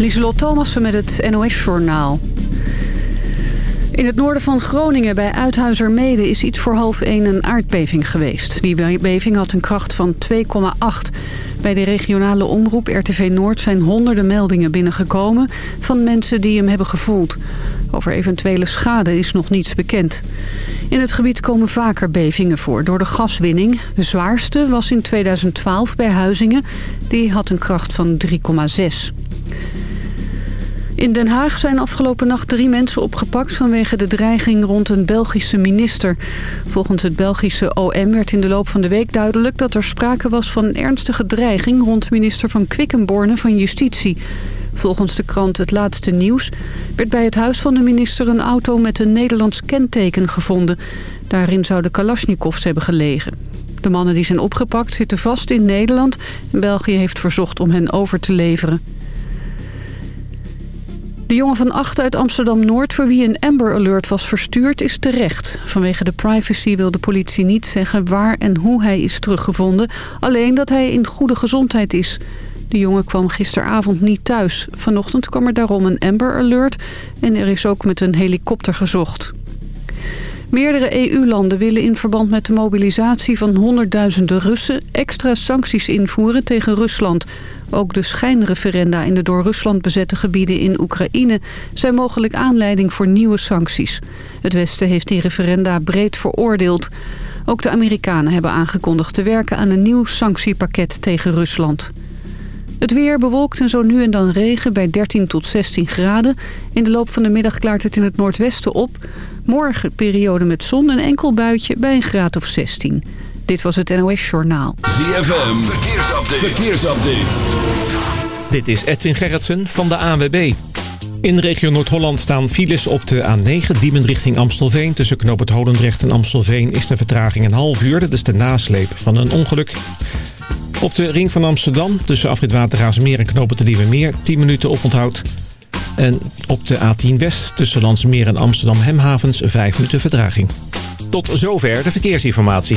Lieselot Thomassen met het NOS-journaal. In het noorden van Groningen bij Uithuizermede is iets voor half 1 een aardbeving geweest. Die beving had een kracht van 2,8. Bij de regionale omroep RTV Noord zijn honderden meldingen binnengekomen... van mensen die hem hebben gevoeld. Over eventuele schade is nog niets bekend. In het gebied komen vaker bevingen voor door de gaswinning. De zwaarste was in 2012 bij Huizingen. Die had een kracht van 3,6. In Den Haag zijn afgelopen nacht drie mensen opgepakt... vanwege de dreiging rond een Belgische minister. Volgens het Belgische OM werd in de loop van de week duidelijk... dat er sprake was van een ernstige dreiging... rond minister van Quickenborne van Justitie. Volgens de krant Het Laatste Nieuws... werd bij het huis van de minister een auto met een Nederlands kenteken gevonden. Daarin zouden Kalashnikovs hebben gelegen. De mannen die zijn opgepakt zitten vast in Nederland. België heeft verzocht om hen over te leveren. De jongen van acht uit Amsterdam-Noord voor wie een Amber Alert was verstuurd is terecht. Vanwege de privacy wil de politie niet zeggen waar en hoe hij is teruggevonden. Alleen dat hij in goede gezondheid is. De jongen kwam gisteravond niet thuis. Vanochtend kwam er daarom een Amber Alert en er is ook met een helikopter gezocht. Meerdere EU-landen willen in verband met de mobilisatie van honderdduizenden Russen... extra sancties invoeren tegen Rusland. Ook de schijnreferenda in de door Rusland bezette gebieden in Oekraïne... zijn mogelijk aanleiding voor nieuwe sancties. Het Westen heeft die referenda breed veroordeeld. Ook de Amerikanen hebben aangekondigd te werken aan een nieuw sanctiepakket tegen Rusland. Het weer bewolkt en zo nu en dan regen bij 13 tot 16 graden. In de loop van de middag klaart het in het noordwesten op. Morgen periode met zon en enkel buitje bij een graad of 16. Dit was het NOS Journaal. ZFM, verkeersupdate. verkeersupdate. Dit is Edwin Gerritsen van de ANWB. In de regio Noord-Holland staan files op de A9, Diemen richting Amstelveen. Tussen Knoop het Holendrecht en Amstelveen is de vertraging een half uur. Dat is de nasleep van een ongeluk. Op de ring van Amsterdam, tussen afrit Watergaasmeer en Knoop het de Nieuwe Meer, 10 minuten oponthoud. En op de A10 West, tussen Landsmeer en Amsterdam Hemhavens, 5 minuten vertraging. Tot zover de verkeersinformatie.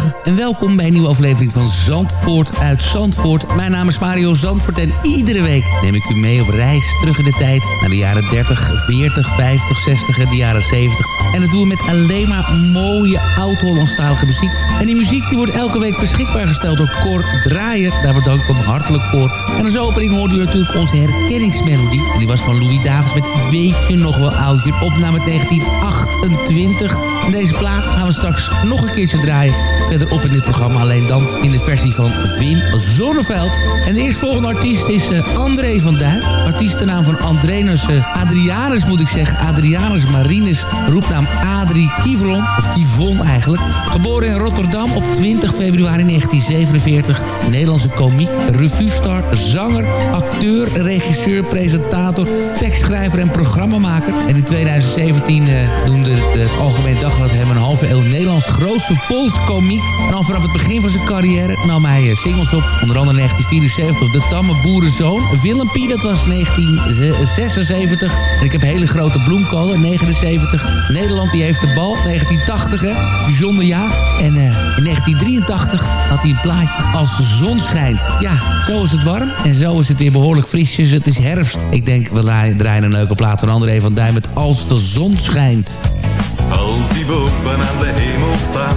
En welkom bij een nieuwe aflevering van Zandvoort uit Zandvoort. Mijn naam is Mario Zandvoort en iedere week neem ik u mee op reis terug in de tijd... naar de jaren 30, 40, 50, 60 en de jaren 70. En dat doen we met alleen maar mooie oud-Hollandstalige muziek. En die muziek die wordt elke week beschikbaar gesteld door Cor Draaier. Daar bedank ik hem hartelijk voor. En als opening hoorde u natuurlijk onze herkenningsmelodie. En die was van Louis Davids met Weet je nog wel oudje? Opname 1928. En deze plaat gaan we straks nog een keertje draaien. Verderop in dit programma, alleen dan in de versie van Wim Zonneveld. En de eerstvolgende artiest is uh, André van Duin. Artiestennaam van Andrenus uh, Adrianus moet ik zeggen. Adrianus Marinus, roepnaam Adrie Kivron. Of Kivon eigenlijk. Geboren in Rotterdam op 20 februari 1947. Nederlandse komiek, revuestar, zanger, acteur, regisseur, presentator, tekstschrijver en programmamaker. En in 2017 uh, noemde het Algemeen Dagblad hem een halve eeuw Nederlands grootste al vanaf het begin van zijn carrière nam hij singles op. Onder andere 1974 De Tamme Boerenzoon. Willempie, dat was 1976. En ik heb hele grote bloemkolen, 79. Nederland die heeft de bal, 1980 hè. Bijzonder jaar. En uh, in 1983 had hij een plaatje Als de zon schijnt. Ja, zo is het warm. En zo is het weer behoorlijk frisjes. Het is herfst. Ik denk, we draaien een leuke plaat van André van Duin met Als de zon schijnt. Als die boven aan de hemel staat,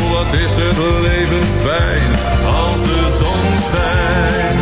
wat is het leven fijn als de zon schijnt.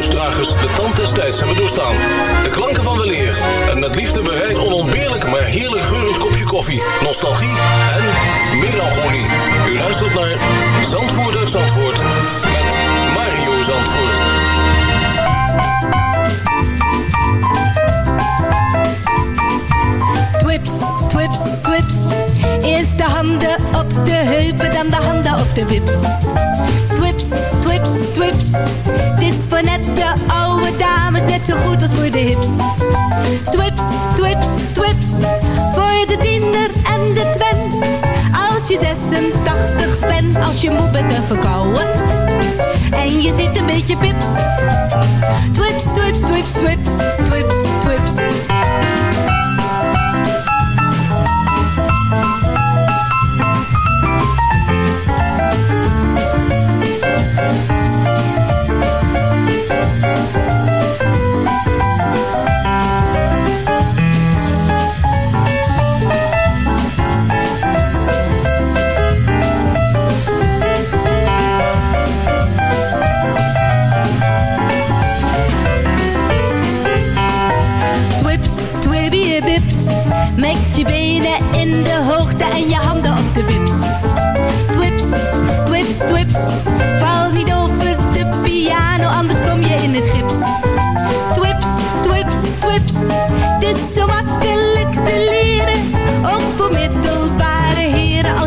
geluidsdragers de tand des tijds hebben doorstaan. De klanken van weleer en met liefde bereid onontbeerlijk maar heerlijk geurend kopje koffie, nostalgie en melancholie. U luistert naar Zandvoort uit Zandvoort met Mario Zandvoort. Twips, twips, twips. Eerst de handen op de heupen, dan de handen op de wips. Twips, twips. Het is voor net de oude dames, net zo goed als voor de hips. Twips, twips, twips. Voor de tiener en de twen. Als je 86 bent, als je moe bent en verkouden. En je ziet een beetje pips. Twips, twips, twips, twips, twips. Twips,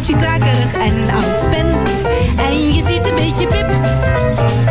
als je krakerig en oud bent. En je ziet een beetje pips.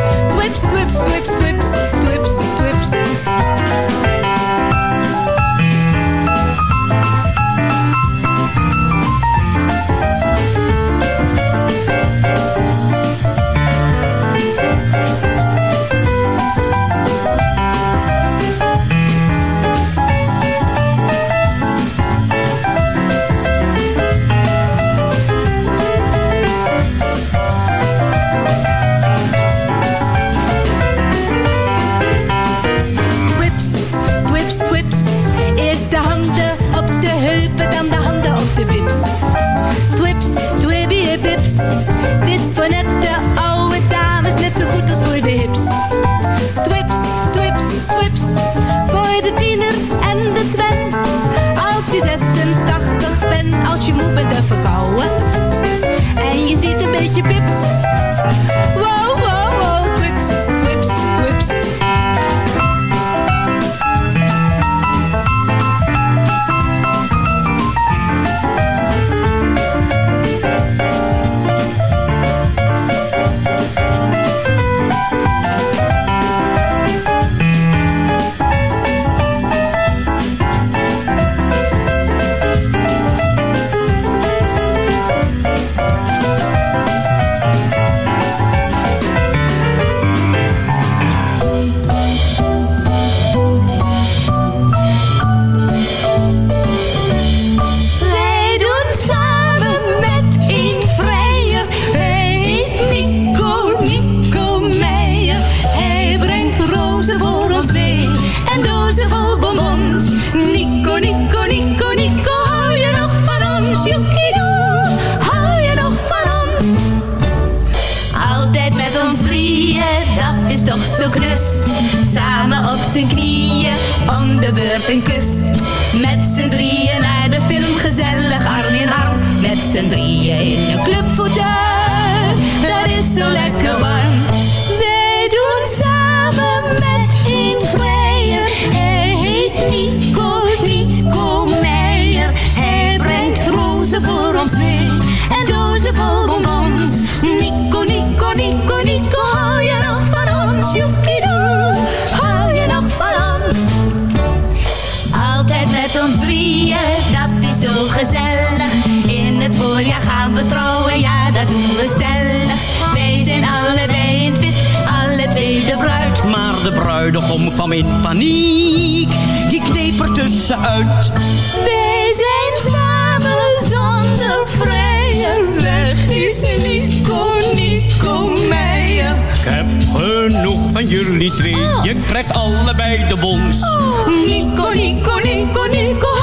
Dat is zo gezellig. In het voorjaar gaan we trouwen, ja dat doen we stellig. Wij zijn allebei in het wit, alle twee de bruid. Maar de bruidegom kwam in paniek. Die kneep er tussenuit. Wij zijn samen zonder vrijer. Weg is Nico, Nico Meijer. Ik heb genoeg van jullie twee. Je krijgt allebei de bons. Nico, Nico, Nico, Nico,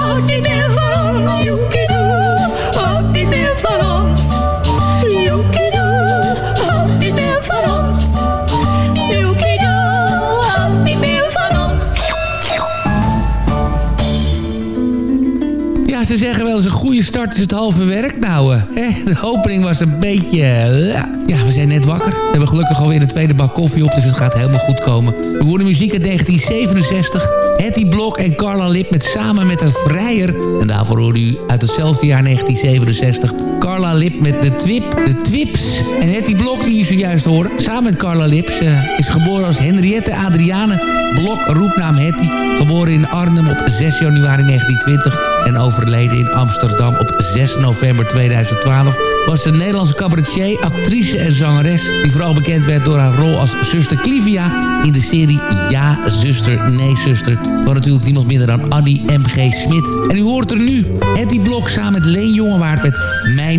Eens een goede start is het halve werk. Nou, eh, hè, de opening was een beetje... eh, ja, we zijn net wakker. We hebben gelukkig alweer een tweede bak koffie op, dus het gaat helemaal goed komen. We hoorden muziek uit 1967. Hetty Blok en Carla Lip met Samen met een Vrijer. En daarvoor hoorde u uit hetzelfde jaar 1967... Carla Lip met de Twip, de Twips. En Hetty Blok, die je zojuist hoorde, samen met Carla Lip... Ze is geboren als Henriette Adriane Blok, roepnaam Hetty. Geboren in Arnhem op 6 januari 1920 en overleden in Amsterdam op 6 november 2012... was een Nederlandse cabaretier, actrice en zangeres... die vooral bekend werd door haar rol als zuster Clivia... in de serie Ja, zuster, nee, zuster... van natuurlijk niemand minder dan Annie M.G. Smit. En u hoort er nu Hetty Blok samen met Leen Jongewaard met Mijn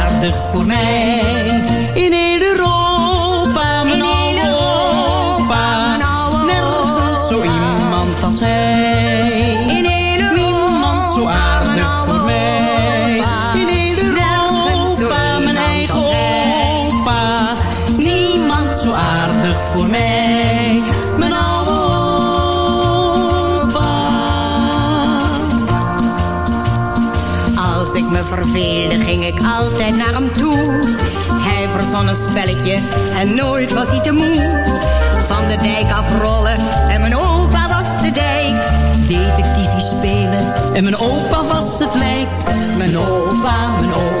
voor mij. En nooit was hij te moe. Van de dijk afrollen en mijn opa was de dijk. Detectiefie spelen en mijn opa was het lijk. Mijn opa, mijn opa,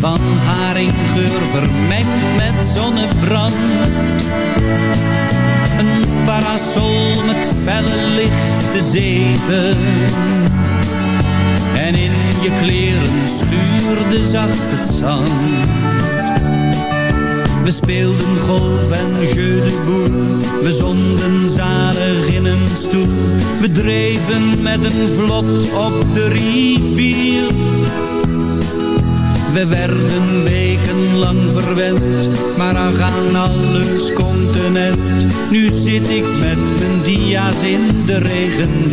van haringgeur vermengd met zonnebrand. Een parasol met felle lichte zeven. En in je kleren schuurde zacht het zand. We speelden golf en jeu de boel. We zonden zalig in een stoel. We dreven met een vlot op de rivier we werden wekenlang verwend, maar aan alles continent. Nu zit ik met mijn dia's in de regen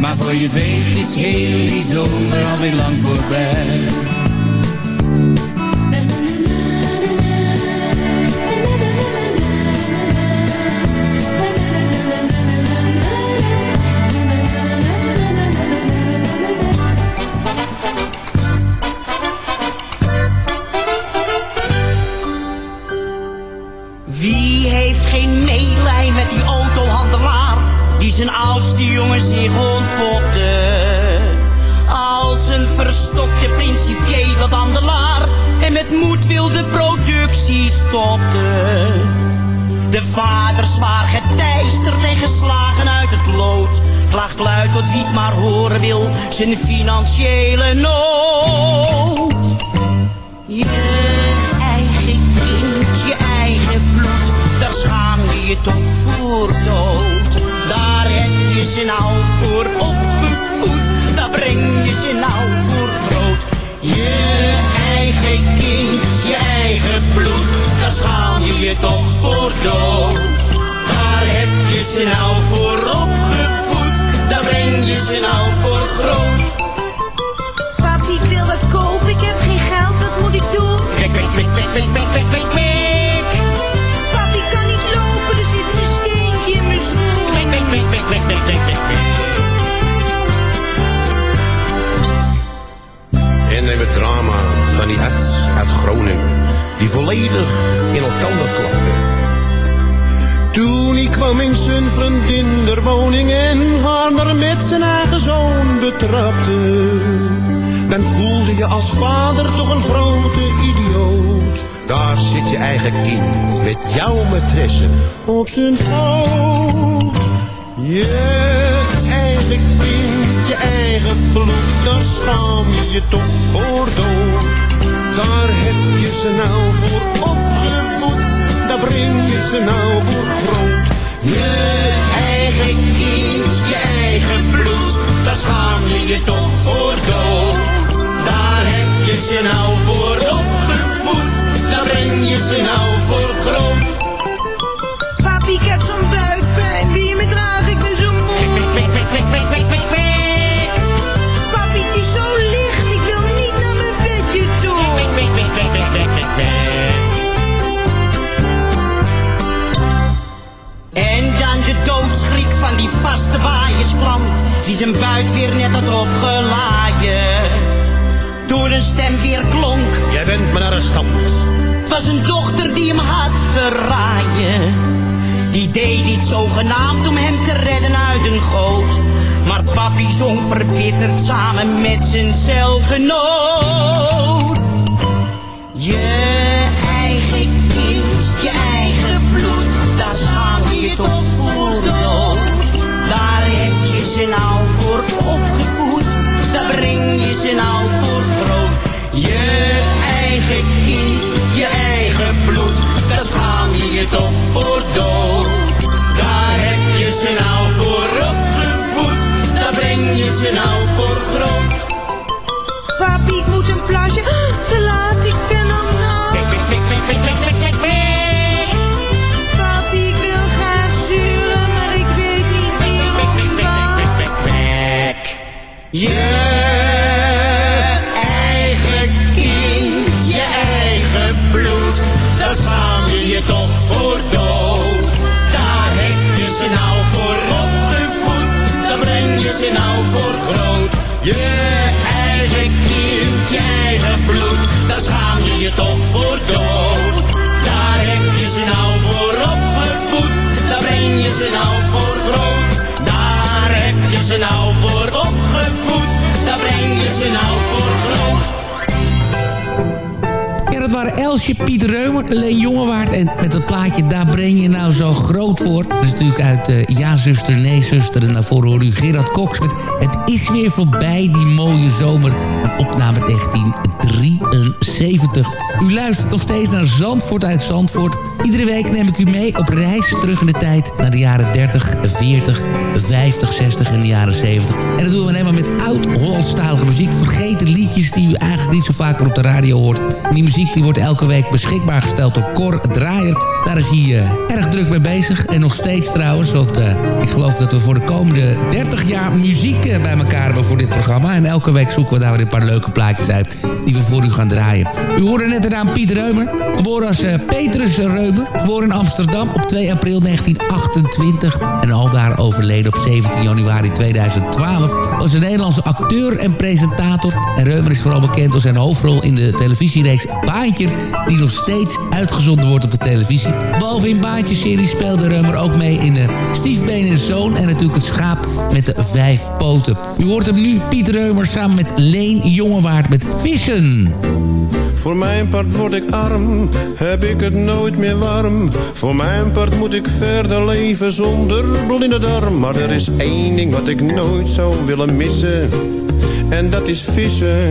Maar voor je weet is heel die zomer alweer lang voorbij. Stoppen. De vader zwaar geteisterd en geslagen uit het lood. Klaagt luid tot wie maar horen wil, zijn financiële nood. Je eigen kind, je eigen bloed, daar schaam je je toch voor dood. Daar heb je ze nou voor opgevoed, daar breng je ze nou kind, je eigen bloed, daar schaam je je toch voor dood. Daar heb je ze nou voor opgevoed, je nou voor groot? Papi, ik wil wat kopen, ik heb geen geld, wat moet ik doen? Wik, wik, wik, wik, wik, wik, wik, wik, wik. Papi, kan niet lopen, er zit een steentje in mijn schoen. Wik, wik, wik, wik, wik, wik, wik, wik, wik. En neem het drama van die arts uit Groningen, die volledig in elkaar klapte. Toen ik kwam in zijn vriendin der woning en haar met zijn eigen zoon betrapte. Dan voelde je als vader toch een grote idioot. Daar zit je eigen kind met jouw maîtresse op zijn schoot. Je eigen kind, je eigen bloed, daar schaam je je toch voor dood. Daar heb je ze nou voor opgevoed, daar breng je ze nou voor groot. Je eigen kind, je eigen bloed, daar schaam je je toch voor dood. Daar heb je ze nou voor opgevoed, daar breng je ze nou voor groot. Papi, ik heb zo'n buikpijn, wie je me draagt, ik ben zo moe. Die zijn buik weer net had opgelaaien. Toen een stem weer klonk, Jij bent mijn arrestant. het was een dochter die hem had verraaien. Die deed dit zogenaamd om hem te redden uit een goot. Maar papi zong verbitterd samen met zijn celgenoot. Je eigen kind, je eigen bloed, daar schaam je toch voor ze nou voor opgevoed, daar breng je ze nou voor groot. Je eigen kind, je eigen bloed, daar schaam je je toch voor dood. Daar heb je ze nou voor opgevoed, daar breng je ze nou voor groot. Papi, ik moet een plasje, te laat, ik ben Je eigen kind, je eigen bloed, daar slaan je je toch voor dood. Daar heb je ze nou voor opgevoed, daar breng je ze nou voor groot. Je eigen kind, je eigen bloed, daar slaan je je toch voor dood. Daar heb je ze nou voor opgevoed, daar breng je ze nou voor groot. Daar heb je ze nou nou groot. Ja, dat waren Elsje, Piet Reumer, Leen Jongewaard. En met dat plaatje, daar breng je nou zo groot voor. Dat is natuurlijk uit eh, Ja, zuster, nee, zuster. En daarvoor hoor u Gerard Cox met Het is weer voorbij, die mooie zomer. Een opname 1973. U luistert nog steeds naar Zandvoort uit Zandvoort. Iedere week neem ik u mee op reis terug in de tijd... naar de jaren 30, 40, 50, 60 en de jaren 70. En dat doen we alleen maar met oud-Hollandstalige muziek. Vergeten liedjes die u eigenlijk niet zo vaak op de radio hoort. Die muziek die wordt elke week beschikbaar gesteld door Cor Draaier. Daar is hij eh, erg druk mee bezig. En nog steeds trouwens. Want eh, ik geloof dat we voor de komende 30 jaar muziek eh, bij elkaar hebben voor dit programma. En elke week zoeken we daar weer een paar leuke plaatjes uit we voor u gaan draaien. U hoorde net de naam Piet Reumer. Geboren als eh, Petrus Reumer. Geboren in Amsterdam op 2 april 1928. En al daar overleden op 17 januari 2012. Was een Nederlandse acteur en presentator. En Reumer is vooral bekend door zijn hoofdrol in de televisiereeks Baantje. Die nog steeds uitgezonden wordt op de televisie. Behalve in Baantje-serie speelde Reumer ook mee in de Stiefbeen en Zoon. En natuurlijk het schaap met de vijf poten. U hoort hem nu, Piet Reumer, samen met Leen Jongewaard met Vissen. Voor mijn part word ik arm, heb ik het nooit meer warm. Voor mijn part moet ik verder leven zonder blinde darm. Maar er is één ding wat ik nooit zou willen missen. En dat is vissen.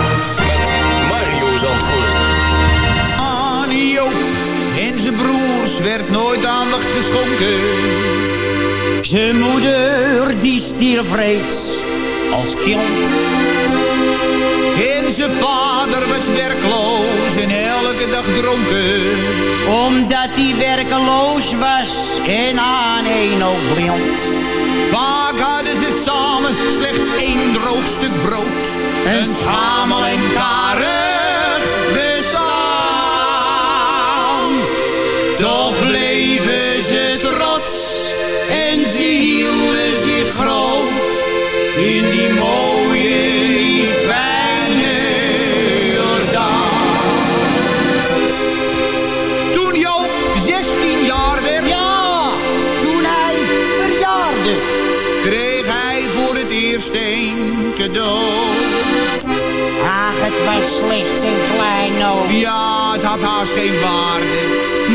zijn broers werd nooit aandacht geschonken. Zijn moeder die stierf reeds als kind. En zijn vader was werkloos en elke dag dronken. Omdat hij werkeloos was en aan een oog blind. Vaak hadden ze samen slechts één droog stuk brood. Een schamel en karig kreeg hij voor het eerst een cadeau. Het was slechts een klein oog. Ja, het had haast geen waarde.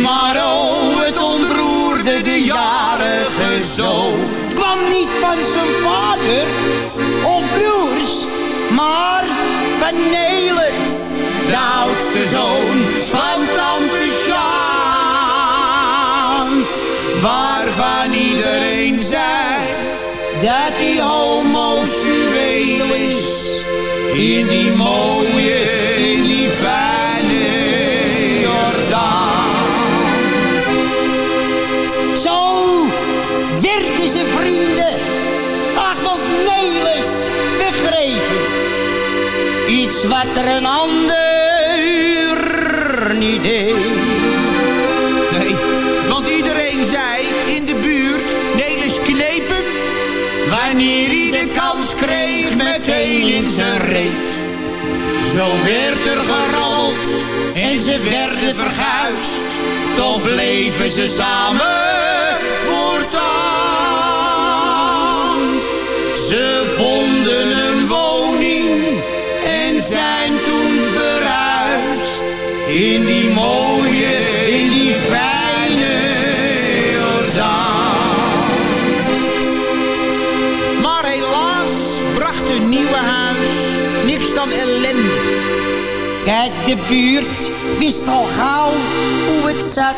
Maar oh, het ontroerde de jarige zoon. Het kwam niet van zijn vader of broers, maar van Nelis, De oudste zoon van tante Sjaan. Waarvan iedereen zei dat hij is. In die mooie, in die Jordaan. Zo werden ze vrienden. Ach, want Nelis begrepen. Iets wat er een ander niet deed. Meteen in zijn reet. Zo werd er gerold en ze werden verguisd. Toch bleven ze samen voortaan. Ze vonden een woning en zijn toen verhuisd. In die mooie, in die dan ellende. Kijk, de buurt wist al gauw hoe het zat.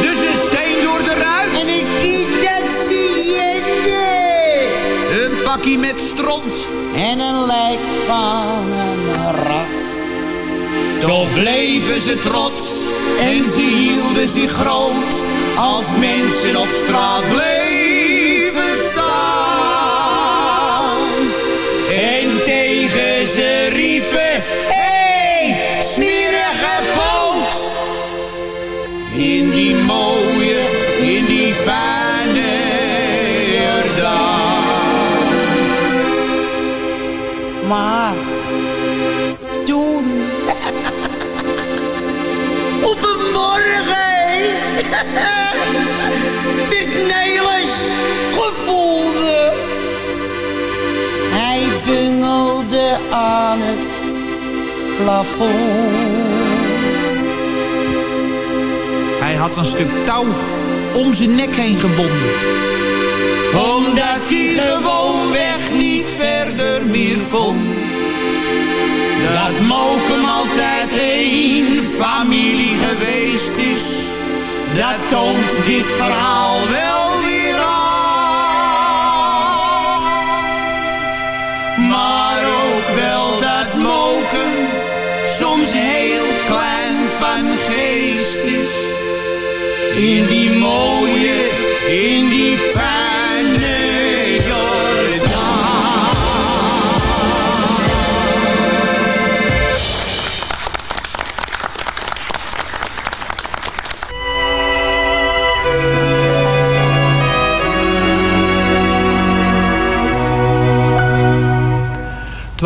Dus een steen door de ruit. En een kietacciënte. Een pakkie met stront. En een lijk van een rat. Toch bleven ze trots en ze hielden zich groot als mensen op straat bleven Maar toen, op een morgen, werd Nelis gevonden. Hij bungelde aan het plafond. Hij had een stuk touw om zijn nek heen gebonden. Omdat hij gewoonweg niet verder meer kon. Dat Mokum altijd één familie geweest is. Dat toont dit verhaal wel weer aan. Maar ook wel dat Mokum soms heel klein van geest is. In die mooie, in die fijne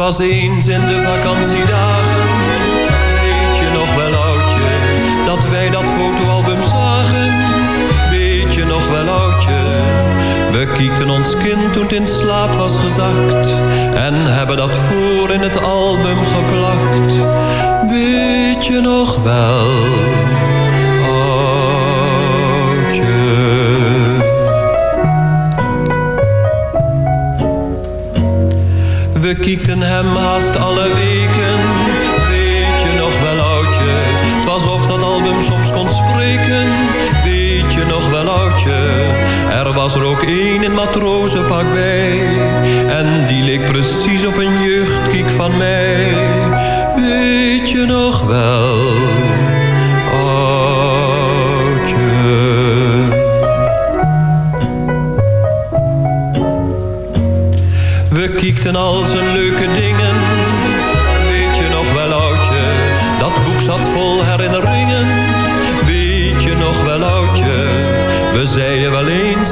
was eens in de vakantiedagen, weet je nog wel oudje, dat wij dat fotoalbum zagen. Weet je nog wel oudje, we kiekten ons kind toen in slaap was gezakt. En hebben dat voor in het album geplakt. Weet je nog wel, We kiekten hem haast alle weken. Weet je nog wel, oudje? Het was of dat album soms kon spreken. Weet je nog wel, oudje? Er was er ook één in matrozenpak bij.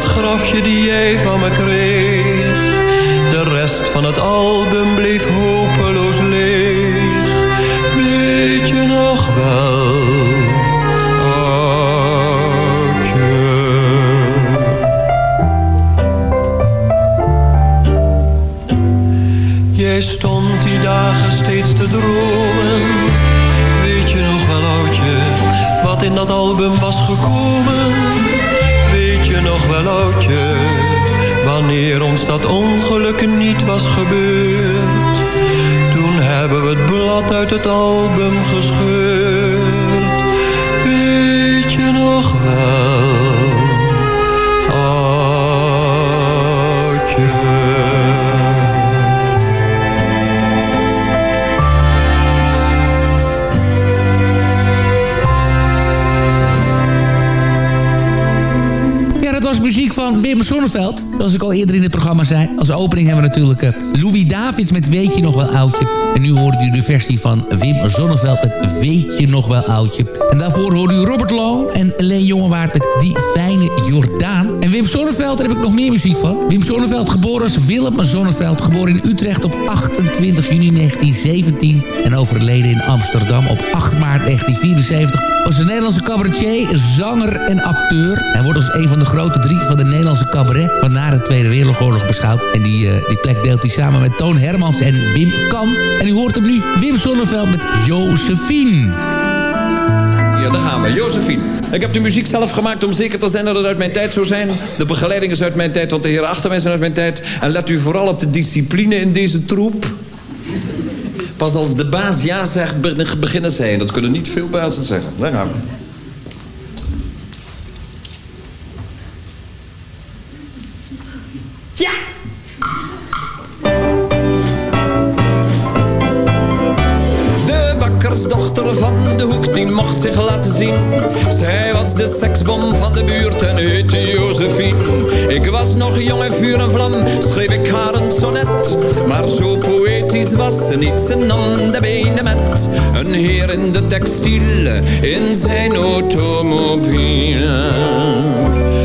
het grafje die jij van me kreeg. De rest van het album bleef hopeloos leeg. Weet je nog wel, oudje? Jij stond die dagen steeds te dromen. Weet je nog wel, oudje, wat in dat album was gekomen? Wanneer ons dat ongeluk niet was gebeurd? Toen hebben we het blad uit het album gescheurd. Wim Sonneveld. Zoals ik al eerder in het programma zei. Als opening hebben we natuurlijk uh, Louis Davids met Weet je nog wel oudje. En nu hoort u de versie van Wim Zonneveld met Weet je nog wel oudje. En daarvoor hoorde u Robert Long en Leen Jongewaard met Die Fijne Jordaan. En Wim Zonneveld, daar heb ik nog meer muziek van. Wim Zonneveld, geboren als Willem Zonneveld. Geboren in Utrecht op 28 juni 1917. En overleden in Amsterdam op 8 maart 1974 was een Nederlandse cabaretier, zanger en acteur. Hij wordt als een van de grote drie van de Nederlandse cabaret... van na de Tweede Wereldoorlog beschouwd. En die, uh, die plek deelt hij samen met Toon Hermans en Wim Kan. En u hoort hem nu, Wim Zonneveld met Josephine. Ja, daar gaan we. Josephine. Ik heb de muziek zelf gemaakt om zeker te zijn dat het uit mijn tijd zou zijn. De begeleiding is uit mijn tijd, want de heren achter mij zijn uit mijn tijd. En let u vooral op de discipline in deze troep. Pas als de baas ja zegt, beginnen zij. Dat kunnen niet veel bazen zeggen. Daar gaan we. Ja! De bakkersdochter van de hoek, die mocht zich laten zien. Zij was de seksbom van de buurt en heette Josephine. Ik was nog jong en vuur en vlam, schreef ik haar een sonnet. Maar zo was niet, ze nam de benen met. Een heer in de textiel, in zijn automobiel.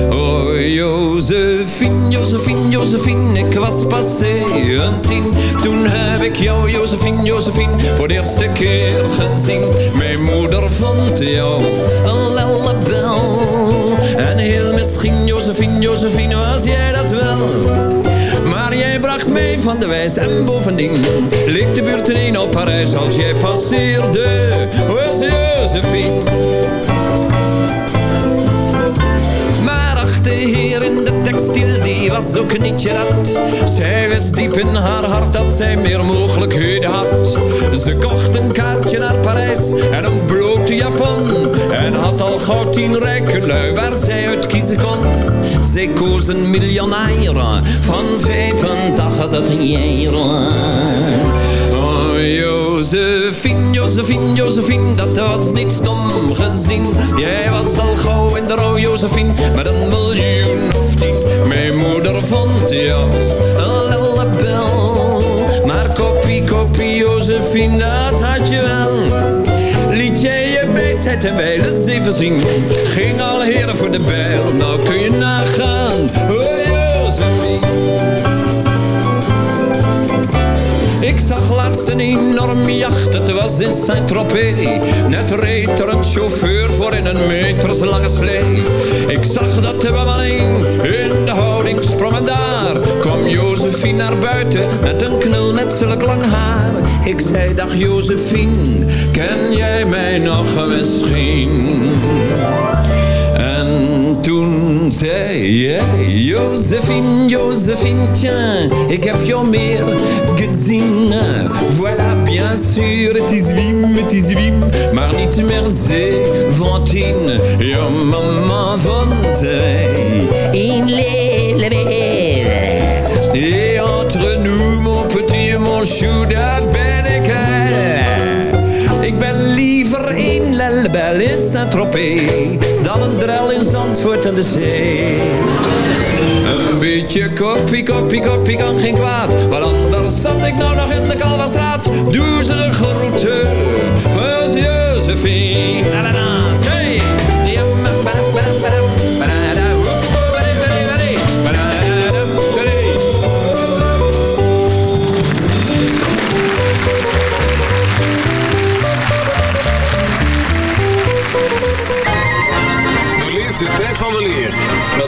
Oh, Josephine, Josephine, Josephine, ik was passé een tien. Toen heb ik jou, Josephine, Josephine, voor de eerste keer gezien. Mijn moeder vond jou een lellebel. En heel misschien, Josephine, Josephine, was jij dat wel. Jij bracht mij van de wijs en bovendien leek de buurt in op Parijs als jij passeerde. Was Josephine. Maar ach, de heer in de textiel, die was ook niet gerat. Zij wist diep in haar hart dat zij meer mogelijkheden had. Ze kocht een kaartje naar Parijs en een blote japon. En had al gauw tien rijke lui waar zij uit kiezen kon. Zij koos een miljonair van 85 jaar. Oh, Josephine, Josephine, Josephine, dat was niet stom gezien. Jij was al gauw in de rouw, Josephine, met een miljoen of tien. Mijn moeder vond jou een lellebel. Maar kopie, kopie, Josephine, dat en wijle zeven zien. Ging al heren voor de bijl, nou kun je nagaan. Ik zag laatst een enorme jacht, het was in Saint-Tropez. Net reed er een chauffeur voor in een meterslange slee. Ik zag dat de bemanning in de houding sprong daar kwam Josephine naar buiten met een knul met zulk lang haar. Ik zei, dag Josephine, ken jij mij nog misschien? En toen zei jij, Josephine, Josephine, tiens, ik heb jou meer gezien. Voilà, bien sûr, het is Wim, het is Wim, maar niet meer zeventien. Jouw mama vond hij een lelijke dan een drel in Zandvoort aan de zee. Een beetje koppie, koppie, koppie kan geen kwaad. Want anders zat ik nou nog in de Kalverstraat. Doe ze de groeten. Josephine.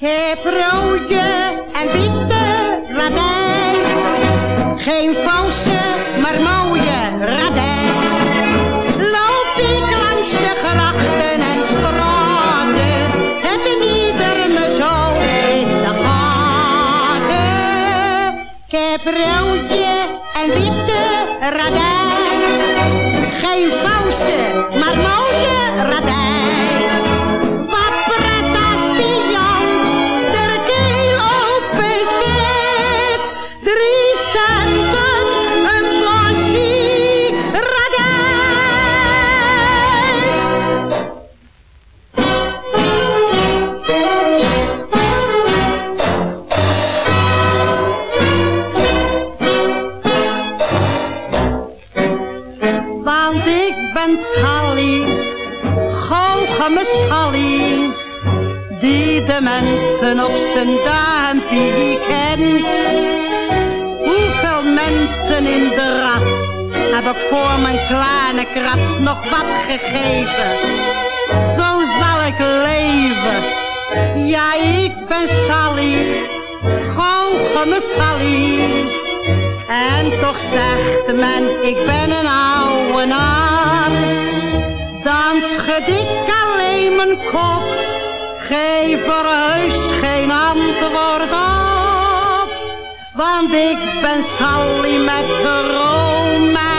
heb rode en witte radijs. Geen valse, maar mooie radijs. Loop ik langs de grachten en straten, het in ieder me zo in de gaten. Ik heb mensen op zijn duimpje kent. Hoeveel mensen in de rats hebben voor mijn kleine krats nog wat gegeven? Zo zal ik leven. Ja, ik ben Sally, goocheme Sally. En toch zegt men, ik ben een oude naam. Dan schud ik alleen mijn kop, geef er heus geen antwoord op. Want ik ben Sally met de roomijskaart.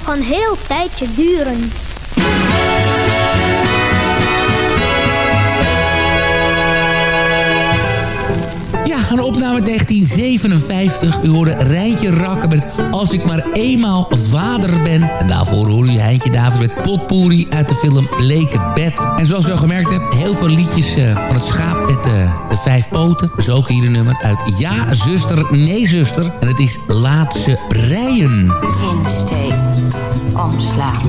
Nog een heel tijdje duren. Ja, een opname 1957. U hoorde Rijntje Rakken met Als ik maar eenmaal vader ben. En daarvoor hoorde u Heintje Davids met Potpourri uit de film Leke Bed. En zoals u al gemerkt hebt, heel veel liedjes eh, van het schaap met de, de vijf poten. Dus ook hier een nummer uit Ja, zuster, nee, zuster. En het is Laat ze breien. Insteken, omslaan,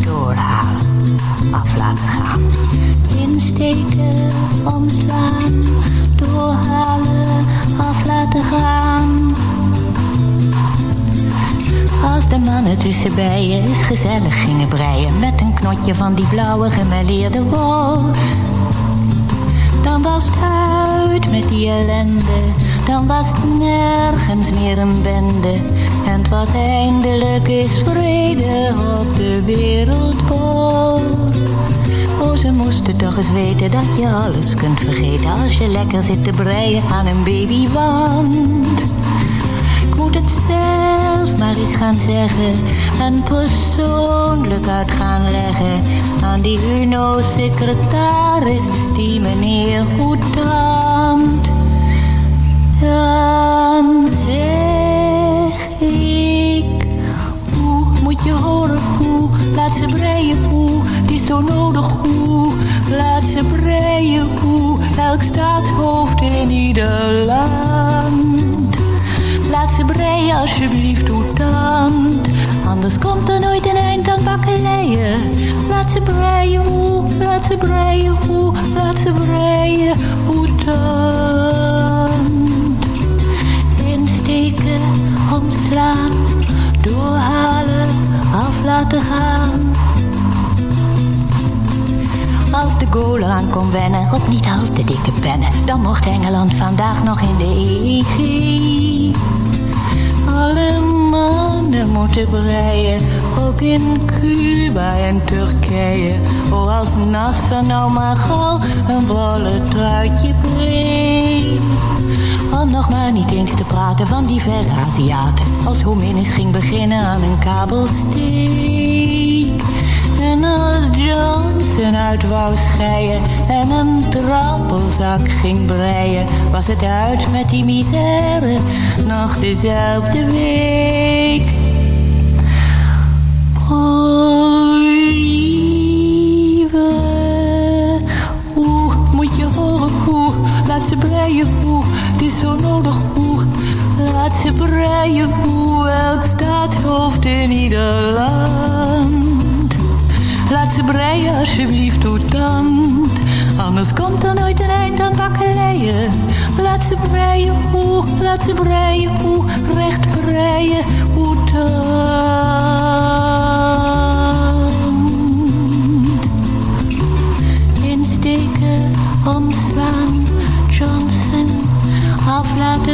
doorhalen, af laten gaan. Insteken, omslaan, doorhalen, af laten gaan. Als de mannen tussen bijen eens gezellig gingen breien met een knotje van die blauwe gemêleerde wol. Dan was het uit met die ellende, dan was nergens meer een bende. Het was eindelijk is vrede op de wereldbol. Oh, ze moesten toch eens weten dat je alles kunt vergeten als je lekker zit te breien aan een babywand. Ik moet het zelf maar eens gaan zeggen en persoonlijk uit gaan leggen aan die UNO-secretaris, die meneer Hoetant. Dan ik, hoe moet je horen? Hoe, laat ze breien. Hoe, is zo nodig. Hoe, laat ze breien. Hoe, elk staatshoofd in ieder land. Laat ze breien alsjeblieft tand. Anders komt er nooit een eind aan bakkeleien. Laat ze breien. Hoe, laat ze breien. Hoe, laat ze breien. Tand. Doorhalen, af laten gaan. Als de goal aan kon wennen op niet al te dikke pennen, dan mocht Engeland vandaag nog in de EG. Alle mannen moeten breien, ook in Cuba en Turkije. Oh, als Nasser nou maar gauw een wollen truitje. Nog maar niet eens te praten van die verre. Als Hominis ging beginnen aan een kabelsteek. En als Johnson uit wou scheien en een trappelzak ging breien, was het uit met die misère nog dezelfde week. Oh, lieve, hoe moet je horen hoe, laat ze breien hoe, is zo nodig hoe, laat ze breien hoe, elk staatshoofd in ieder land. Laat ze breien alsjeblieft tand. Anders komt er nooit een eind aan bakkeleien. Laat ze breien hoe, laat ze breien hoe, recht breien hoe tand. Insteken, omslaan,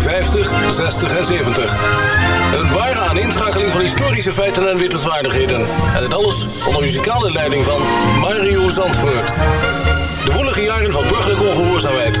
40, 50, 60 en 70. Een ware aaninschakeling van historische feiten en wittelswaardigheden. En het alles onder muzikale leiding van Mario Zandvoort. De woelige jaren van burgerlijke ongehoorzaamheid,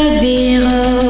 De